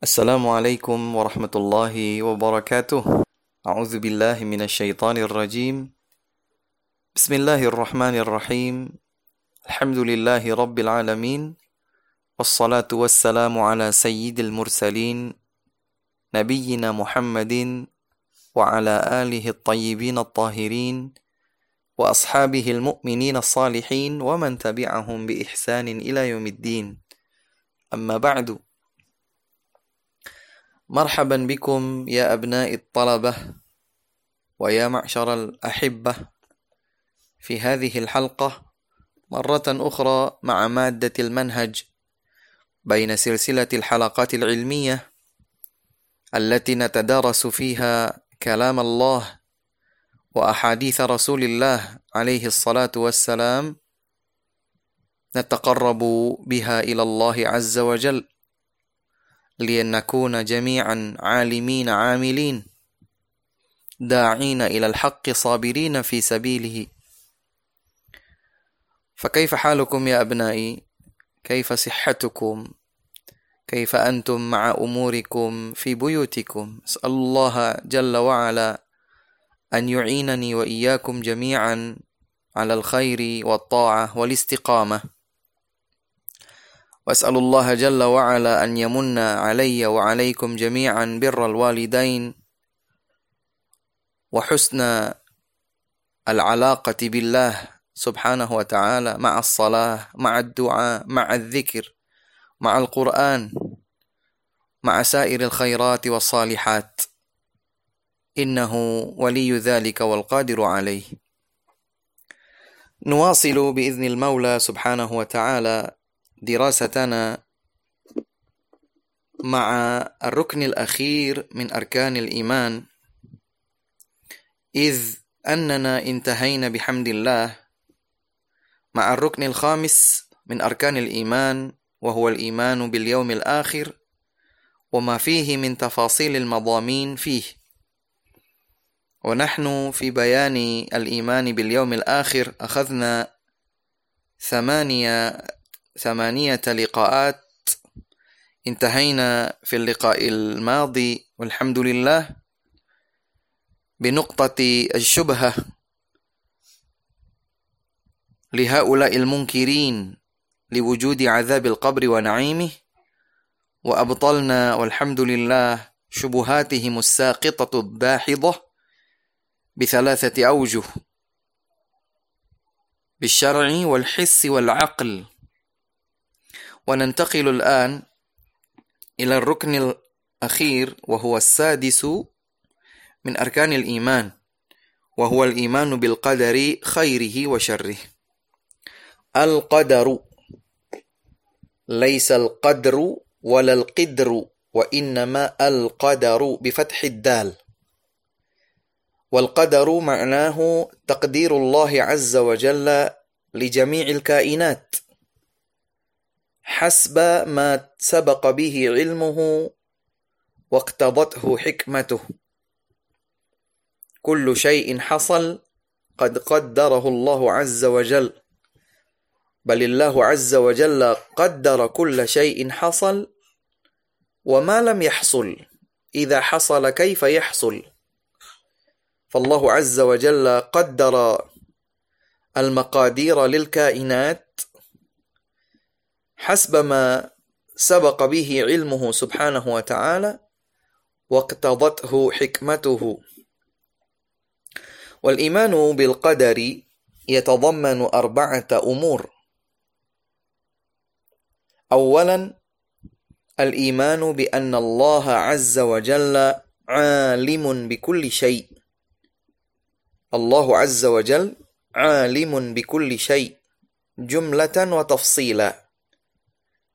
السلام علیکم ورحمۃ اللہ وبرکاتہ۔ اعوذ باللہ من الشیطان الرجیم۔ بسم اللہ الرحمن الرحیم۔ الحمد للہ رب العالمین۔ والصلاة والسلام على سید المرسلین۔ نبینا محمد وعلى آلہ الطیبین الطاہرین۔ واصحابه المؤمنين الصالحين ومن تبعهم باحسان الى يوم الدين اما بعد۔ مرحبا بكم يا ابناء الطلبه ويا معشر الاحبه في هذه الحلقه مره اخرى مع ماده المنهج بين سلسله الحلقات العلميه التي نتدارس فيها كلام الله وأحاديث رسول الله عليه الصلاة والسلام نتقرب بها إلى الله عز وجل. لأن نكون جميعا عالمين عاملين داعين إلى الحق صابرين في سبيله. فكيف حالكم يا أبنائي؟ كيف صحتكم؟ كيف أنتم مع أموركم في بيوتكم؟ اسأل الله جل وعلا أن يعينني وإياكم جميعا على الخير والطاعة والاستقامة. وأسأل الله جل وعلا أن يمن علي وعليكم جميعا بر الوالدين وحسن العلاقة بالله سبحانه وتعالى مع الصلاة، مع الدعاء، مع الذكر، مع القرآن، مع سائر الخيرات والصالحات. إنه ولي ذلك والقادر عليه. نواصل بإذن المولى سبحانه وتعالى دراستنا مع الركن الأخير من أركان الإيمان إذ أننا انتهينا بحمد الله مع الركن الخامس من أركان الإيمان وهو الإيمان باليوم الآخر وما فيه من تفاصيل المضامين فيه. ونحن في بيان الإيمان باليوم الآخر أخذنا ثمانية, ثمانية لقاءات. انتهينا في اللقاء الماضي، والحمد لله. بنقطة الشبهة لهؤلاء المنكرين لوجود عذاب القبر ونعيمه. وأبطلنا، والحمد لله، شبهاتهم الساقطة الداحضة بثلاثة أوجه بالشرع والحس والعقل. وننتقل الآن إلى الركن الأخير، وهو السادس من أركان الإيمان، وهو الإيمان بالقدر خيره وشره. القدر، ليس القدر ولا القدر، وإنما القدر بفتح الدال. والقدر معناه تقدير الله عز وجل لجميع الكائنات. حسب ما سبق به علمه واقتضته حكمته. كل شيء حصل قد قدره الله عز وجل. بل الله عز وجل قدر كل شيء حصل وما لم يحصل. إذا حصل كيف يحصل؟ فالله عز وجل قدر المقادير للكائنات حسب ما سبق به علمه سبحانه وتعالى واقتضته حكمته. والإيمان بالقدر يتضمن أربعة أمور. أولا، الإيمان بأن الله عز وجل عالم بكل شيء. الله عز وجل عالم بكل شيء، جملة وتفصيلا.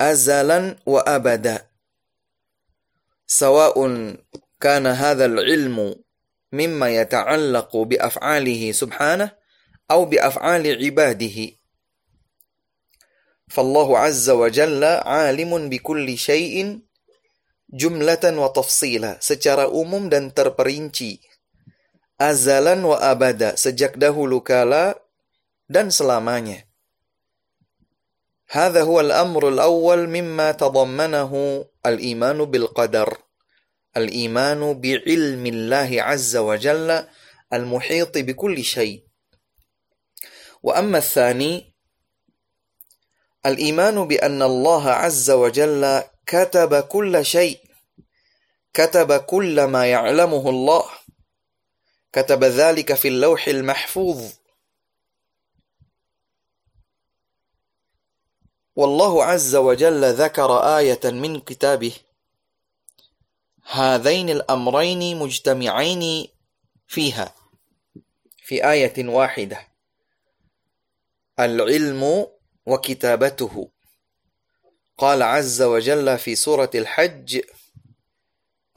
أزلا وأبدا. سواء كان هذا العلم مما يتعلق بأفعاله سبحانه أو بأفعال عباده. فالله عز وجل عالم بكل شيء جملة وتفصيلا. secara umum dan terperinci. azalan wa abada sejak dahulu kala dan selamanya. هذا هو الأمر الأول مما تضمنه الإيمان بالقدر، الإيمان بعلم الله عز وجل المحيط بكل شيء. وأما الثاني، الإيمان بأن الله عز وجل كتب كل شيء، كتب كل ما يعلمه الله، كتب ذلك في اللوح المحفوظ. والله عز وجل ذكر آية من كتابه. هذين الأمرين مجتمعين فيها. في آية واحدة. العلم وكتابته. قال عز وجل في سورة الحج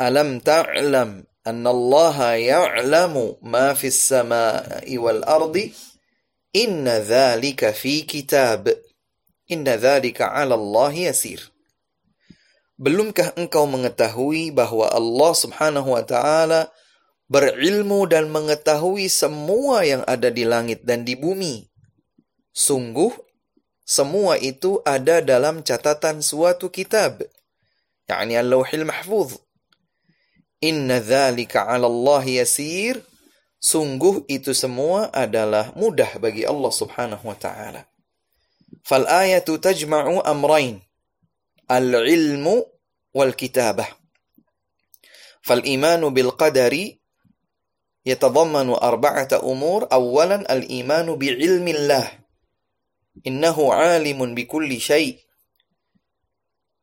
ألم تعلم أن الله يعلم ما في السماء والأرض؟ إن ذلك في كتاب. Inna dhalika ala Allah yasir. Belumkah engkau mengetahui bahwa Allah subhanahu wa ta'ala berilmu dan mengetahui semua yang ada di langit dan di bumi. Sungguh, semua itu ada dalam catatan suatu kitab. Yani al-lawhil mahfuz. Inna dhalika ala Allah yasir. Sungguh itu semua adalah mudah bagi Allah subhanahu wa ta'ala. فالآية تجمع أمرين العلم والكتابة فالإيمان بالقدر يتضمن أربعة أمور. أولا، الإيمان بعلم الله، إنه عالم بكل شيء.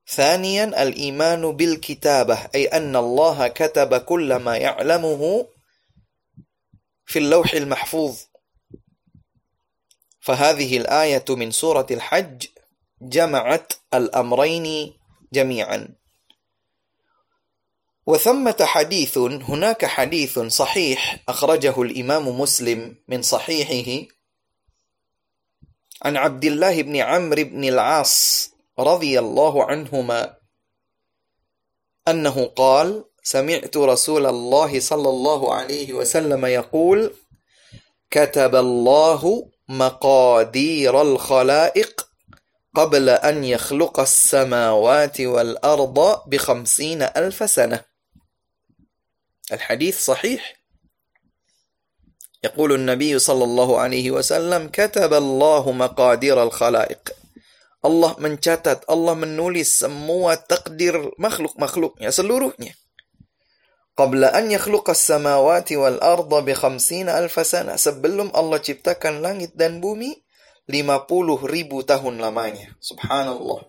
ثانيا، الإيمان بالكتابة، أي أن الله كتب كل ما يعلمه في اللوح المحفوظ. فهذه الآية من سورة الحج جمعت الأمرين جميعا. وثمة حديث، هناك حديث صحيح أخرجه الإمام مسلم من صحيحه عن عبد الله بن عمرو بن العاص رضي الله عنهما أنه قال سمعت رسول الله صلى الله عليه وسلم يقول كتب الله مقادير الخلائق قبل أن يخلق السماوات والأرض بخمسين ألف سنة. الحديث صحيح. يقول النبي صلى الله عليه وسلم كتب الله مقادير الخلائق. الله من mencatat الله من menulis semua takdir makhluk makhluknya seluruhnya. قبل أن يخلق السماوات والأرض بخمسين ألف سنة. Sebelum Allah ciptakan langit dan bumi 50 ribu tahun lamanya. سبحان الله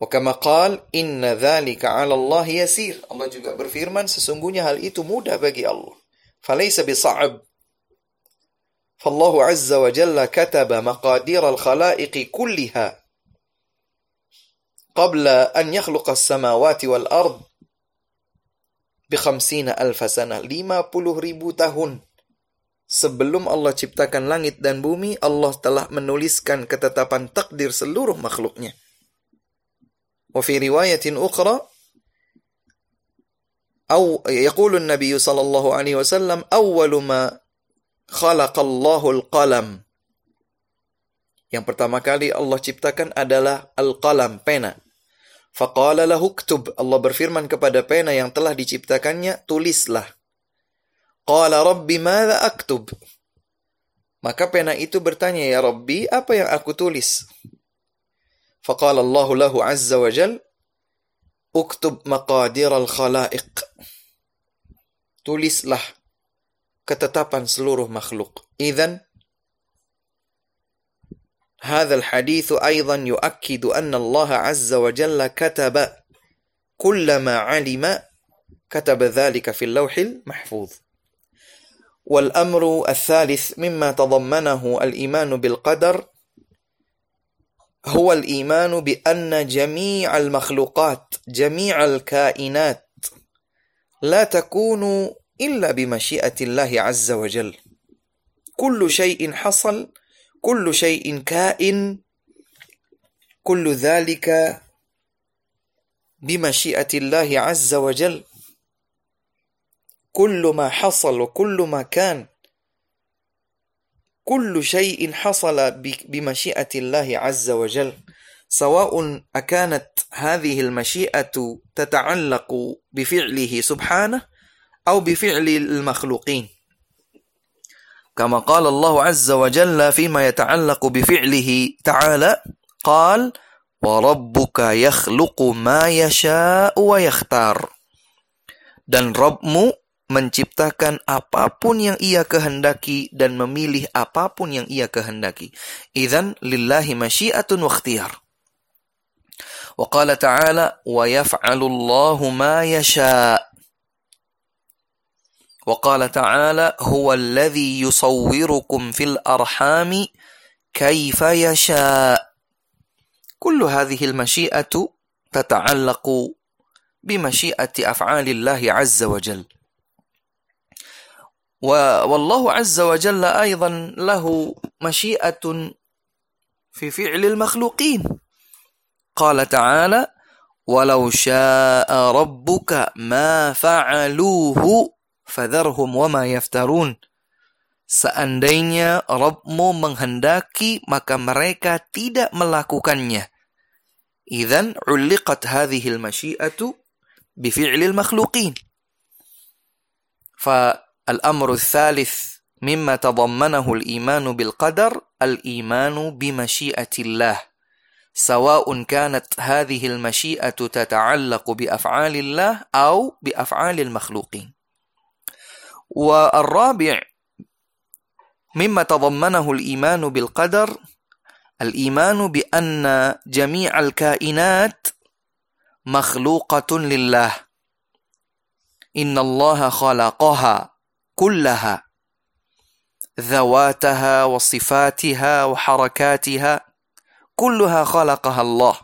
وكما قال إن ذلك على الله يسير Allah juga berfirman sesungguhnya hal itu mudah bagi Allah. فليس بصعب فالله عز وجل كتب مقادير الخلائق كلها قبل أن يخلق السماوات والأرض bikhamsina alfa sana. 50 ribu tahun. Sebelum Allah ciptakan langit dan bumi, Allah telah menuliskan ketetapan takdir seluruh makhluknya. Wa fi riwayatin ukhra, أو يقول النبي صلى الله عليه وسلم أول ما خلق الله القلم Yang pertama kali Allah ciptakan adalah al-qalam, pena. Faqala lahu ktub. Allah berfirman kepada pena yang telah diciptakannya, tulislah. Qala rabbi madha aktub. Maka pena itu bertanya, ya Rabbi, apa yang aku tulis? Faqala Allahu lahu azza wa jal, uktub maqadir al-khalaiq. Tulislah ketetapan seluruh makhluk. Idhan, هذا الحديث أيضا يؤكد أن الله عز وجل كتب كل ما علم، كتب ذلك في اللوح المحفوظ. والأمر الثالث مما تضمنه الإيمان بالقدر، هو الإيمان بأن جميع المخلوقات، جميع الكائنات لا تكون إلا بمشيئة الله عز وجل. كل شيء حصل كل شيء كائن، كل ذلك بمشيئة الله عز وجل. كل ما حصل وكل ما كان، كل شيء حصل بمشيئة الله عز وجل. سواء أكانت هذه المشيئة تتعلق بفعله سبحانه أو بفعل المخلوقين. كما قال الله عز وجل فيما يتعلق بفعله تعالى قال وربك يخلق ما يشاء ويختار dan Rabbmu menciptakan apapun yang ia kehendaki dan memilih apapun yang ia kehendaki. Idzan lillahi masyiatun wa ikhtiyar. Wa qala ta'ala wa yaf'alu Allahu ma yasha'. Wa qala ta'ala huwa alladhi yusawwirukum fil arhami kaifa yasha'. كل هذه المشيئة تتعلق بمشيئة أفعال الله عز وجل والله عز وجل أيضا له مشيئة في فعل المخلوقين قال تعالى ولو شاء ربك ما فعلوه فذرهم وما يفترون Seandainya Rabbmu menghendaki, maka mereka tidak melakukannya. Idan uliqat hadhihi al-masyi'atu bifi'li makhluqin. Fa الأمر الثالث مما تضمنه الإيمان بالقدر الإيمان بمشيئة الله سواء كانت هذه المشيئة تتعلق بأفعال الله أو بأفعال المخلوقين والرابع، مما تضمنه الإيمان بالقدر، الإيمان بأن جميع الكائنات مخلوقة لله. إن الله خلقها كلها، ذواتها وصفاتها وحركاتها، كلها خلقها الله.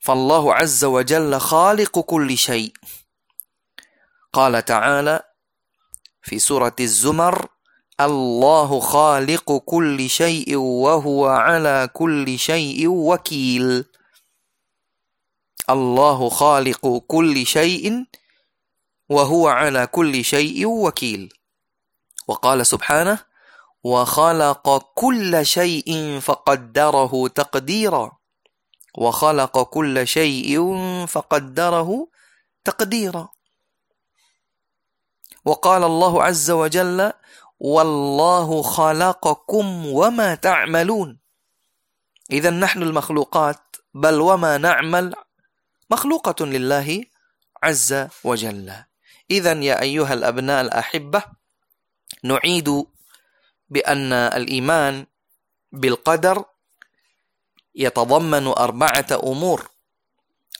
فالله عز وجل خالق كل شيء. قال تعالى في سورة الزمر، الله خالق كل شيء وهو على كل شيء وكيل. الله خالق كل شيء وهو على كل شيء وكيل. وقال سبحانه، وخلق كل شيء فقدره تقديرا. وخلق كل شيء فقدره تقديرا. وقال الله عز وجل والله خلقكم وما تعملون. إذا نحن المخلوقات، بل وما نعمل مخلوقة لله عز وجل إذا يا أيها الأبناء الأحبة نعيد بأن الإيمان بالقدر يتضمن أربعة أمور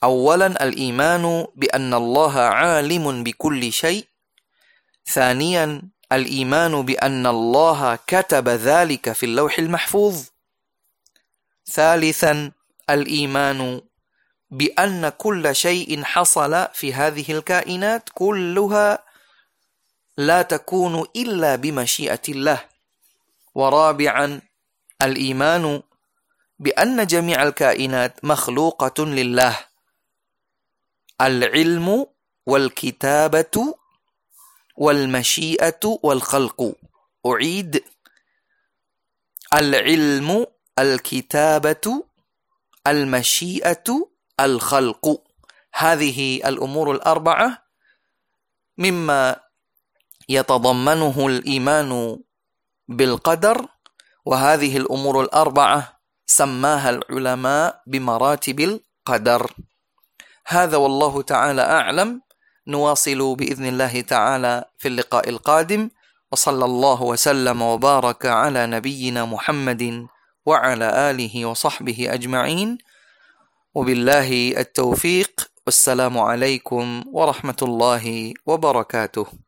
أولا الإيمان بأن الله عالم بكل شيء ثانيا، الإيمان بأن الله كتب ذلك في اللوح المحفوظ. ثالثا، الإيمان بأن كل شيء حصل في هذه الكائنات كلها لا تكون إلا بمشيئة الله. ورابعا، الإيمان بأن جميع الكائنات مخلوقة لله. العلم والكتابة والمشيئة والخلق. أعيد. العلم، الكتابة، المشيئة، الخلق. هذه الأمور الأربعة مما يتضمنه الإيمان بالقدر، وهذه الأمور الأربعة سماها العلماء بمراتب القدر. هذا والله تعالى أعلم. نواصل بإذن الله تعالى في اللقاء القادم، وصلى الله وسلم وبارك على نبينا محمد وعلى آله وصحبه أجمعين. وبالله التوفيق، والسلام عليكم ورحمة الله وبركاته.